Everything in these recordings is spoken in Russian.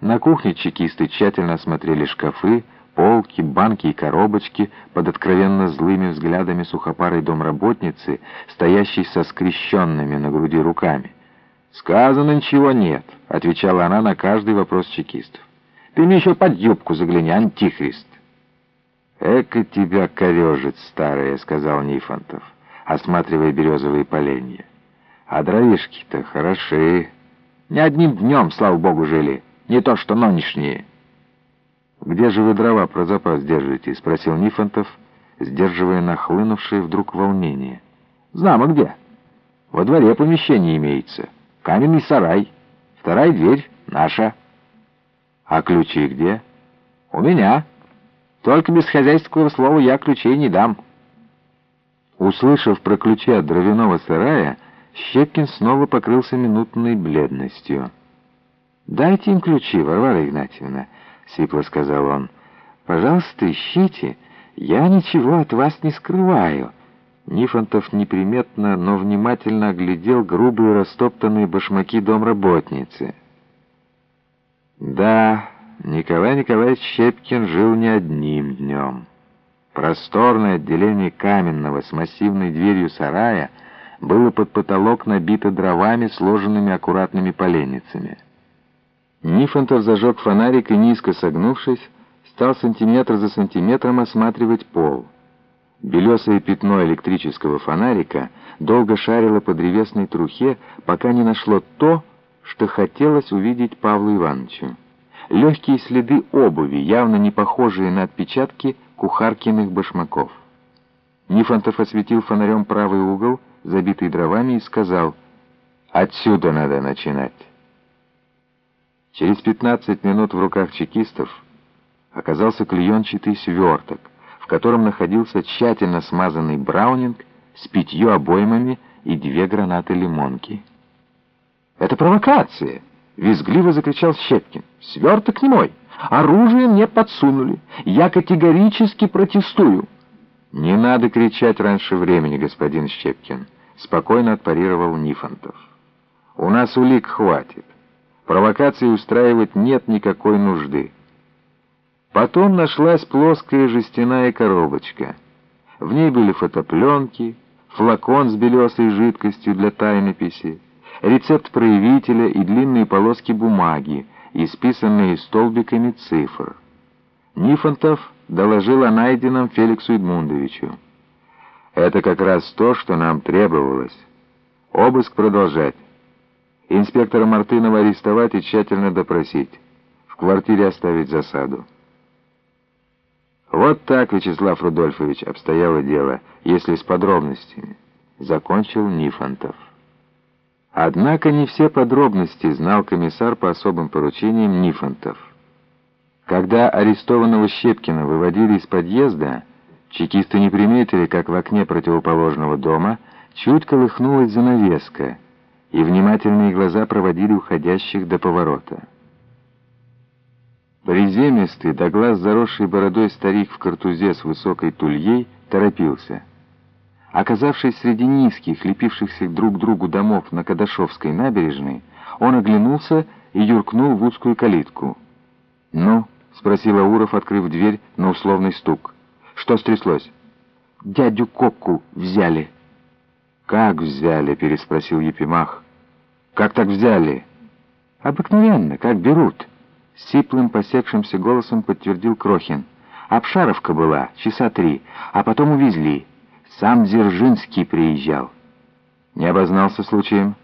На кухне чекисты тщательно осмотрели шкафы, полки, банки и коробочки под откровенно злыми взглядами сухопарой домработницы, стоящей со скрещенными на груди руками. «Сказано, ничего нет», — отвечала она на каждый вопрос чекистов. «Ты мне еще под юбку загляни, антихрист». «Эка тебя корежит, старая», — сказал Нифонтов, осматривая березовые поленья. «А дровишки-то хороши. Не одним днем, слава богу, жили, не то что нынешние». «Где же вы дрова про запас держите?» — спросил Нифонтов, сдерживая нахлынувшее вдруг волнение. «Знамо где. Во дворе помещение имеется. Каменный сарай. Вторая дверь наша». «А ключи где?» «У меня». Только без хозяйственного слова я ключей не дам. Услышав про ключи от дровяного сарая, Щепкин снова покрылся минутной бледностью. «Дайте им ключи, Варвара Игнатьевна», — сипло сказал он. «Пожалуйста, ищите. Я ничего от вас не скрываю». Нифонтов неприметно, но внимательно оглядел грубые растоптанные башмаки домработницы. «Да...» Николай Николаевич Щепкин жил не одним днем. Просторное отделение каменного с массивной дверью сарая было под потолок набито дровами, сложенными аккуратными поленницами. Нифонтов зажег фонарик и, низко согнувшись, стал сантиметр за сантиметром осматривать пол. Белесое пятно электрического фонарика долго шарило по древесной трухе, пока не нашло то, что хотелось увидеть Павлу Ивановичу легкие следы обуви, явно не похожие на отпечатки кухаркиных башмаков. Нифонтов осветил фонарем правый угол, забитый дровами, и сказал «Отсюда надо начинать». Через 15 минут в руках чекистов оказался клеенчатый сверток, в котором находился тщательно смазанный браунинг с пятью обоймами и две гранаты лимонки. «Это провокация!» Визгливо закричал Щепкин. «Сверток не мой! Оружие мне подсунули! Я категорически протестую!» «Не надо кричать раньше времени, господин Щепкин», — спокойно отпарировал Нифонтов. «У нас улик хватит. Провокации устраивать нет никакой нужды». Потом нашлась плоская жестяная коробочка. В ней были фотопленки, флакон с белесой жидкостью для тайнописи, рецепт проявителя и длинные полоски бумаги, исписанные столбиками цифр. Нифонтов доложил о найденном Феликсу Эдмундовичу. Это как раз то, что нам требовалось. Обыск продолжать. Инспектора Мартынова арестовать и тщательно допросить. В квартире оставить засаду. Вот так, Вячеслав Рудольфович, обстояло дело, если с подробностями. Закончил Нифонтов. Однако не все подробности знал комиссар по особым поручениям Нифонтов. Когда арестованного Щепкина выводили из подъезда, чекисты не приметили, как в окне противоположного дома чуть колыхнулась занавеска, и внимательные глаза проводили уходящих до поворота. Приземистый, до глаз заросший бородой старик в картузе с высокой тульей торопился — Оказавшись среди низких, лепившихся друг к другу домов на Кадашовской набережной, он оглянулся и юркнул в узкую калитку. «Ну?» — спросил Ауров, открыв дверь на условный стук. «Что стряслось?» «Дядю Кокку взяли». «Как взяли?» — переспросил Епимах. «Как так взяли?» «Обыкновенно, как берут». Сиплым, посекшимся голосом подтвердил Крохин. «Обшаровка была, часа три, а потом увезли». Сам Дзержинский приезжал. Не обознался случаем?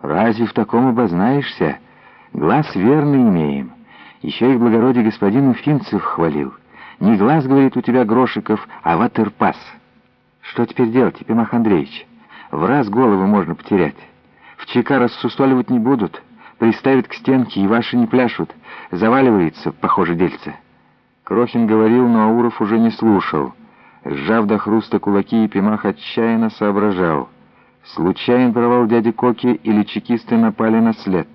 Разве в таком обознаешься? Глаз верный имеем. Еще и благородие господин Уфимцев хвалил. Не глаз, говорит, у тебя Грошиков, а ватерпас. Что теперь делать, Епимах Андреевич? В раз голову можно потерять. В ЧК рассусоливать не будут. Приставят к стенке, и ваши не пляшут. Заваливается, похоже, дельце. Крохин говорил, но Ауров уже не слушал. Сжав до хруста кулаки, Епимах отчаянно соображал. Случайно провал дяди Коки или чекисты напали на след?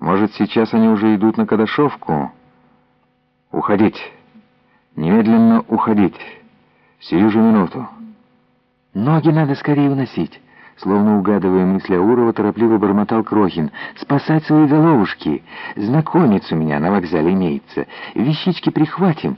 Может, сейчас они уже идут на Кадашовку? Уходить. Немедленно уходить. Сию же минуту. Ноги надо скорее уносить. Словно угадывая мысли Аурова, торопливо бормотал Крохин. «Спасать свои головушки! Знакомец у меня на вокзале имеется. Вещички прихватим,